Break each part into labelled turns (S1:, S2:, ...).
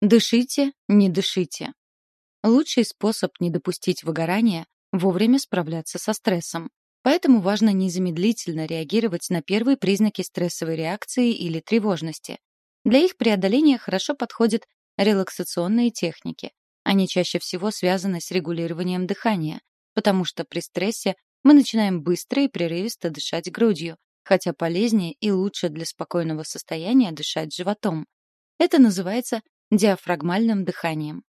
S1: Дышите, не дышите. Лучший способ не допустить выгорания — вовремя справляться со стрессом. Поэтому важно незамедлительно реагировать на первые признаки стрессовой реакции или тревожности. Для их преодоления хорошо подходят релаксационные техники. Они чаще всего связаны с регулированием дыхания, потому что при стрессе мы начинаем быстро и прерывисто дышать грудью, хотя полезнее и лучше для спокойного состояния дышать животом. Это называется диафрагмальным дыханием.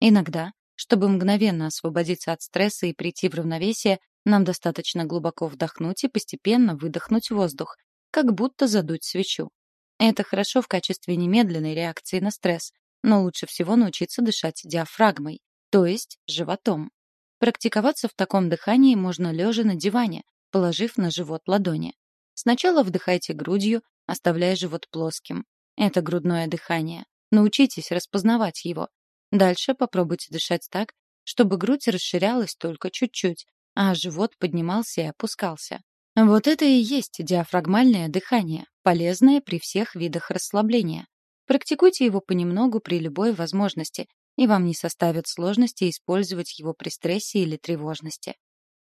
S1: Иногда, чтобы мгновенно освободиться от стресса и прийти в равновесие, нам достаточно глубоко вдохнуть и постепенно выдохнуть воздух, как будто задуть свечу. Это хорошо в качестве немедленной реакции на стресс, но лучше всего научиться дышать диафрагмой, то есть животом. Практиковаться в таком дыхании можно лежа на диване, положив на живот ладони. Сначала вдыхайте грудью, оставляя живот плоским. Это грудное дыхание. Научитесь распознавать его. Дальше попробуйте дышать так, чтобы грудь расширялась только чуть-чуть, а живот поднимался и опускался. Вот это и есть диафрагмальное дыхание, полезное при всех видах расслабления. Практикуйте его понемногу при любой возможности, и вам не составит сложности использовать его при стрессе или тревожности.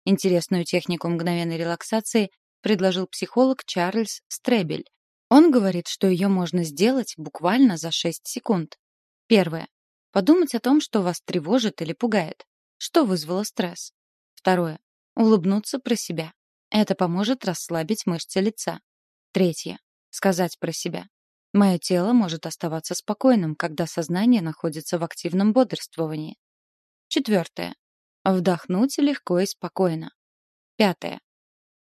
S1: Интересную технику мгновенной релаксации предложил психолог Чарльз Стребель. Он говорит, что ее можно сделать буквально за 6 секунд. Первое. Подумать о том, что вас тревожит или пугает. Что вызвало стресс? Второе. Улыбнуться про себя. Это поможет расслабить мышцы лица. Третье. Сказать про себя. Мое тело может оставаться спокойным, когда сознание находится в активном бодрствовании. Четвертое. Вдохнуть легко и спокойно. Пятое.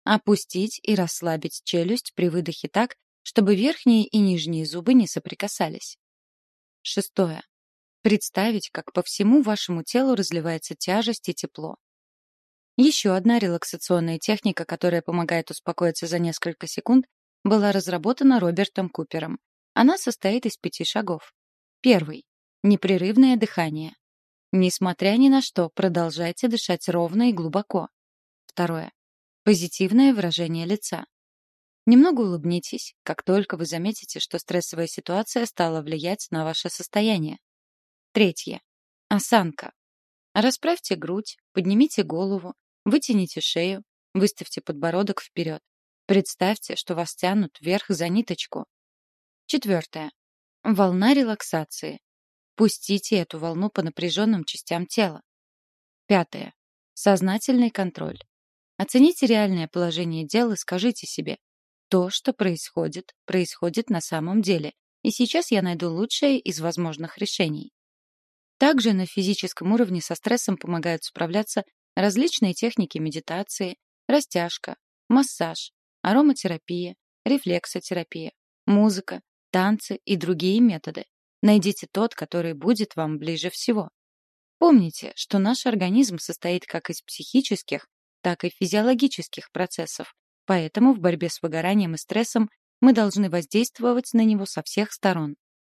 S1: Опустить и расслабить челюсть при выдохе так, чтобы верхние и нижние зубы не соприкасались. Шестое. Представить, как по всему вашему телу разливается тяжесть и тепло. Еще одна релаксационная техника, которая помогает успокоиться за несколько секунд, была разработана Робертом Купером. Она состоит из пяти шагов. Первый. Непрерывное дыхание. Несмотря ни на что, продолжайте дышать ровно и глубоко. Второе. Позитивное выражение лица. Немного улыбнитесь, как только вы заметите, что стрессовая ситуация стала влиять на ваше состояние. Третье. Осанка. Расправьте грудь, поднимите голову, вытяните шею, выставьте подбородок вперед. Представьте, что вас тянут вверх за ниточку. Четвертое. Волна релаксации. Пустите эту волну по напряженным частям тела. Пятое. Сознательный контроль. Оцените реальное положение дел и скажите себе, то, что происходит, происходит на самом деле, и сейчас я найду лучшее из возможных решений. Также на физическом уровне со стрессом помогают справляться различные техники медитации, растяжка, массаж, ароматерапия, рефлексотерапия, музыка, танцы и другие методы. Найдите тот, который будет вам ближе всего. Помните, что наш организм состоит как из психических, так и физиологических процессов, поэтому в борьбе с выгоранием и стрессом мы должны воздействовать на него со всех сторон.